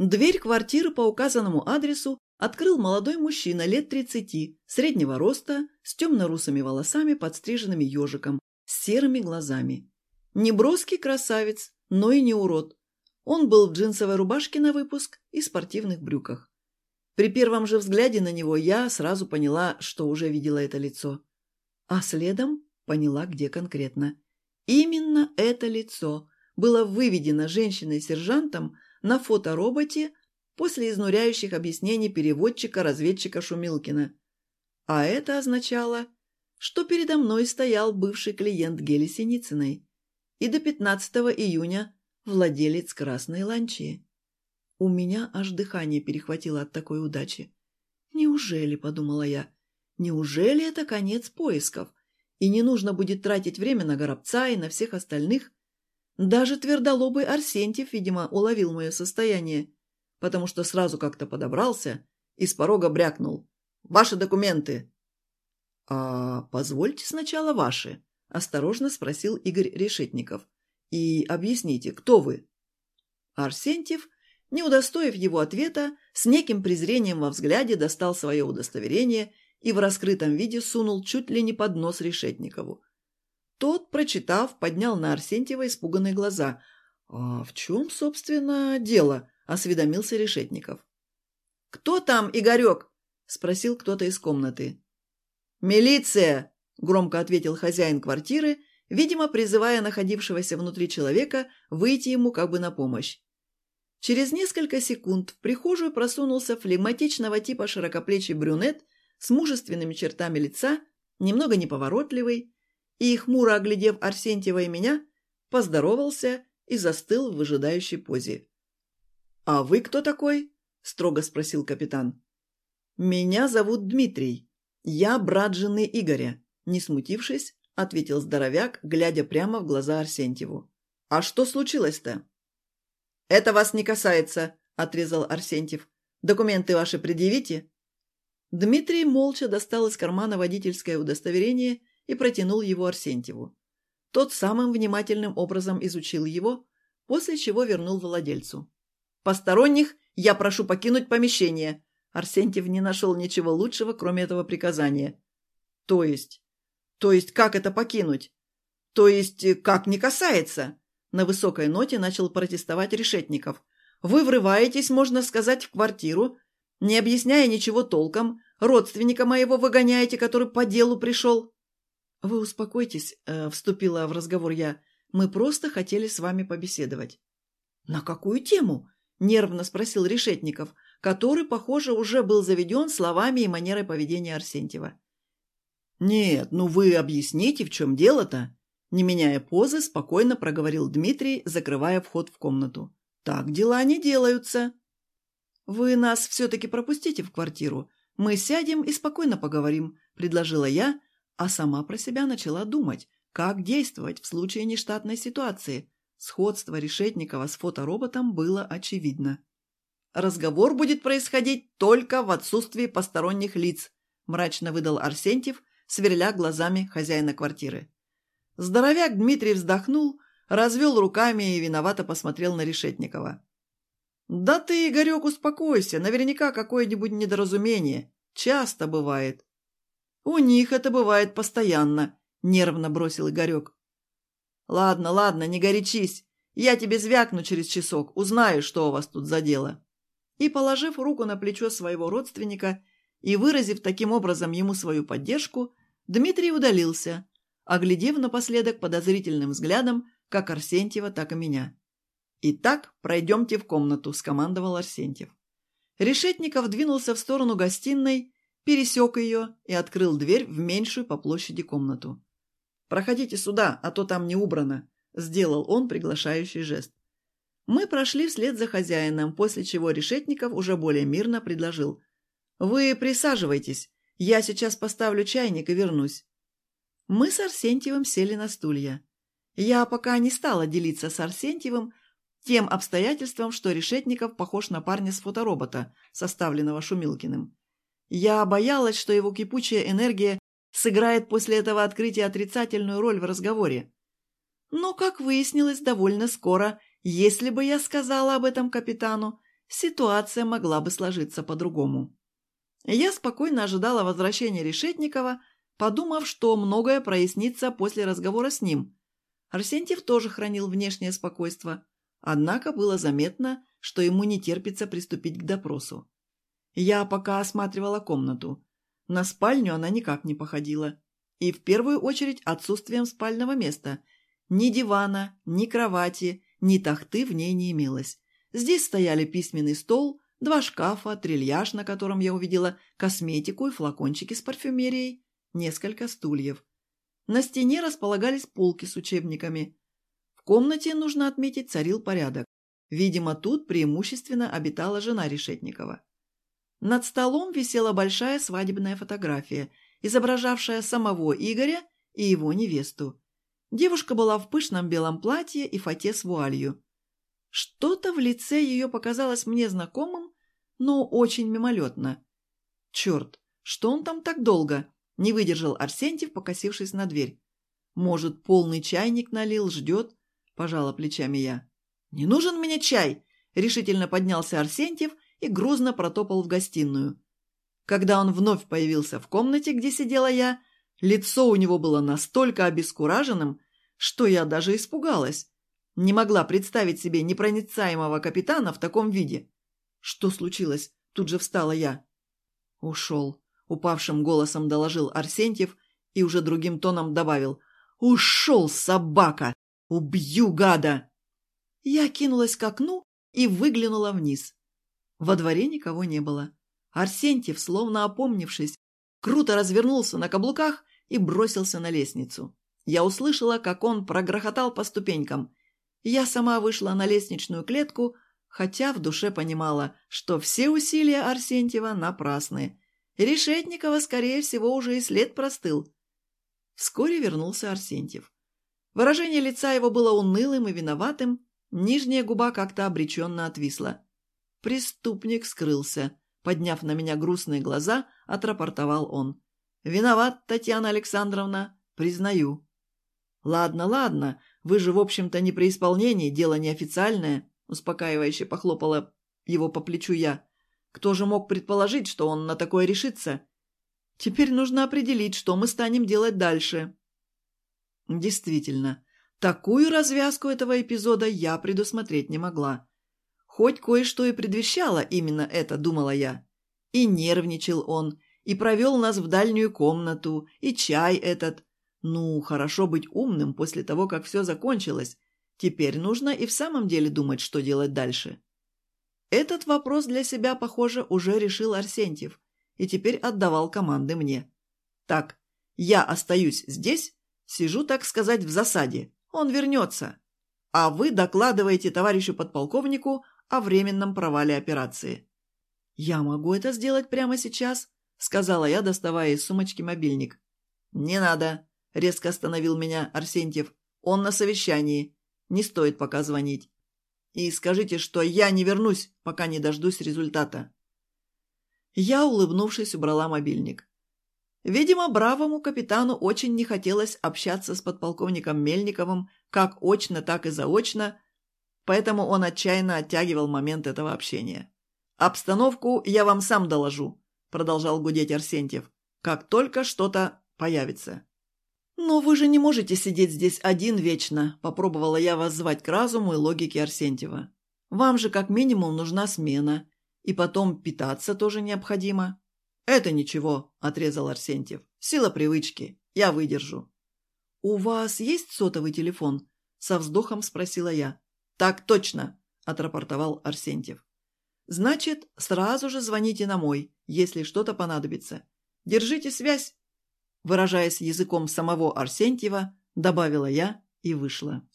Дверь квартиры по указанному адресу открыл молодой мужчина лет тридцати, среднего роста, с темно-русыми волосами, подстриженными ежиком, с серыми глазами. Не броский красавец, но и не урод. Он был в джинсовой рубашке на выпуск и спортивных брюках. При первом же взгляде на него я сразу поняла, что уже видела это лицо. А следом поняла, где конкретно. Именно это лицо было выведено женщиной-сержантом на фотороботе после изнуряющих объяснений переводчика-разведчика Шумилкина. А это означало, что передо мной стоял бывший клиент Гели Синицыной и до 15 июня владелец Красной Ланчии. У меня аж дыхание перехватило от такой удачи. «Неужели?» – подумала я. «Неужели это конец поисков? И не нужно будет тратить время на Горобца и на всех остальных?» Даже твердолобый Арсентьев, видимо, уловил мое состояние, потому что сразу как-то подобрался и с порога брякнул. «Ваши документы!» «А позвольте сначала ваши», – осторожно спросил Игорь Решетников. «И объясните, кто вы?» Арсентьев – не удостоив его ответа, с неким презрением во взгляде достал свое удостоверение и в раскрытом виде сунул чуть ли не под нос Решетникову. Тот, прочитав, поднял на Арсентьева испуганные глаза. «А в чем, собственно, дело?» – осведомился Решетников. «Кто там, Игорек?» – спросил кто-то из комнаты. «Милиция!» – громко ответил хозяин квартиры, видимо, призывая находившегося внутри человека выйти ему как бы на помощь. Через несколько секунд в прихожую просунулся флегматичного типа широкоплечий брюнет с мужественными чертами лица, немного неповоротливый, и, хмуро оглядев Арсентьева и меня, поздоровался и застыл в выжидающей позе. «А вы кто такой?» – строго спросил капитан. «Меня зовут Дмитрий. Я брат жены Игоря», – не смутившись, ответил здоровяк, глядя прямо в глаза Арсентьеву. «А что случилось-то?» «Это вас не касается», – отрезал Арсентьев. «Документы ваши предъявите». Дмитрий молча достал из кармана водительское удостоверение и протянул его Арсентьеву. Тот самым внимательным образом изучил его, после чего вернул владельцу. «Посторонних я прошу покинуть помещение». Арсентьев не нашел ничего лучшего, кроме этого приказания. «То есть? То есть как это покинуть? То есть как не касается?» На высокой ноте начал протестовать Решетников. «Вы врываетесь, можно сказать, в квартиру, не объясняя ничего толком, родственника моего выгоняете, который по делу пришел». «Вы успокойтесь», э, – вступила в разговор я. «Мы просто хотели с вами побеседовать». «На какую тему?» – нервно спросил Решетников, который, похоже, уже был заведен словами и манерой поведения Арсентьева. «Нет, ну вы объясните, в чем дело-то?» Не меняя позы, спокойно проговорил Дмитрий, закрывая вход в комнату. «Так дела не делаются». «Вы нас все-таки пропустите в квартиру. Мы сядем и спокойно поговорим», – предложила я, а сама про себя начала думать, как действовать в случае нештатной ситуации. Сходство Решетникова с фотороботом было очевидно. «Разговор будет происходить только в отсутствии посторонних лиц», – мрачно выдал Арсентьев, сверля глазами хозяина квартиры. Здоровяк Дмитрий вздохнул, развел руками и виновато посмотрел на Решетникова. «Да ты, Игорек, успокойся, наверняка какое-нибудь недоразумение. Часто бывает». «У них это бывает постоянно», — нервно бросил Игорек. «Ладно, ладно, не горячись. Я тебе звякну через часок, узнаю, что у вас тут за дело». И, положив руку на плечо своего родственника и выразив таким образом ему свою поддержку, Дмитрий удалился, оглядев напоследок подозрительным взглядом как Арсентьева, так и меня. «Итак, пройдемте в комнату», – скомандовал Арсентьев. Решетников двинулся в сторону гостиной, пересек ее и открыл дверь в меньшую по площади комнату. «Проходите сюда, а то там не убрано», – сделал он приглашающий жест. Мы прошли вслед за хозяином, после чего Решетников уже более мирно предложил. «Вы присаживайтесь, я сейчас поставлю чайник и вернусь. Мы с Арсентьевым сели на стулья. Я пока не стала делиться с Арсентьевым тем обстоятельством, что Решетников похож на парня с фоторобота, составленного Шумилкиным. Я боялась, что его кипучая энергия сыграет после этого открытия отрицательную роль в разговоре. Но, как выяснилось довольно скоро, если бы я сказала об этом капитану, ситуация могла бы сложиться по-другому. Я спокойно ожидала возвращения Решетникова, подумав, что многое прояснится после разговора с ним. Арсентьев тоже хранил внешнее спокойствие, однако было заметно, что ему не терпится приступить к допросу. Я пока осматривала комнату. На спальню она никак не походила. И в первую очередь отсутствием спального места. Ни дивана, ни кровати, ни тахты в ней не имелось. Здесь стояли письменный стол, два шкафа, трильяж, на котором я увидела косметику и флакончики с парфюмерией, несколько стульев. На стене располагались полки с учебниками. В комнате, нужно отметить, царил порядок. Видимо, тут преимущественно обитала жена Решетникова. Над столом висела большая свадебная фотография, изображавшая самого Игоря и его невесту. Девушка была в пышном белом платье и фате с вуалью. Что-то в лице ее показалось мне знакомым, но очень мимолетно. Черт, что он там так долго? Не выдержал Арсентьев, покосившись на дверь. Может, полный чайник налил, ждет? Пожала плечами я. «Не нужен мне чай!» Решительно поднялся Арсентьев и грузно протопал в гостиную. Когда он вновь появился в комнате, где сидела я, лицо у него было настолько обескураженным, что я даже испугалась. Не могла представить себе непроницаемого капитана в таком виде. «Что случилось?» – тут же встала я. «Ушел», – упавшим голосом доложил Арсентьев и уже другим тоном добавил. «Ушел, собака! Убью гада!» Я кинулась к окну и выглянула вниз. Во дворе никого не было. Арсентьев, словно опомнившись, круто развернулся на каблуках и бросился на лестницу. Я услышала, как он прогрохотал по ступенькам. Я сама вышла на лестничную клетку, хотя в душе понимала, что все усилия Арсентьева напрасны. Решетникова, скорее всего, уже и след простыл. Вскоре вернулся Арсентьев. Выражение лица его было унылым и виноватым, нижняя губа как-то обреченно отвисла. Преступник скрылся. Подняв на меня грустные глаза, отрапортовал он. «Виноват, Татьяна Александровна, признаю». «Ладно, ладно, вы же, в общем-то, не при исполнении, дело неофициальное», успокаивающе похлопала его по плечу я. «Кто же мог предположить, что он на такое решится? Теперь нужно определить, что мы станем делать дальше». Действительно, такую развязку этого эпизода я предусмотреть не могла. Хоть кое-что и предвещало именно это, думала я. И нервничал он, и провел нас в дальнюю комнату, и чай этот. Ну, хорошо быть умным после того, как все закончилось. Теперь нужно и в самом деле думать, что делать дальше. Этот вопрос для себя, похоже, уже решил Арсентьев, и теперь отдавал команды мне. Так, я остаюсь здесь, сижу, так сказать, в засаде. Он вернется. А вы докладываете товарищу подполковнику о временном провале операции. «Я могу это сделать прямо сейчас», — сказала я, доставая из сумочки мобильник. «Не надо», — резко остановил меня Арсентьев. «Он на совещании. Не стоит пока звонить. И скажите, что я не вернусь, пока не дождусь результата». Я, улыбнувшись, убрала мобильник. Видимо, бравому капитану очень не хотелось общаться с подполковником Мельниковым как очно, так и заочно, поэтому он отчаянно оттягивал момент этого общения. «Обстановку я вам сам доложу», – продолжал гудеть Арсентьев, – «как только что-то появится». «Но вы же не можете сидеть здесь один вечно», – попробовала я воззвать к разуму и логике Арсентьева. «Вам же как минимум нужна смена, и потом питаться тоже необходимо». «Это ничего», – отрезал Арсентьев. «Сила привычки. Я выдержу». «У вас есть сотовый телефон?» – со вздохом спросила я. «Так точно», – отрапортовал Арсентьев. «Значит, сразу же звоните на мой, если что-то понадобится. Держите связь», – выражаясь языком самого Арсентьева, добавила я и вышла.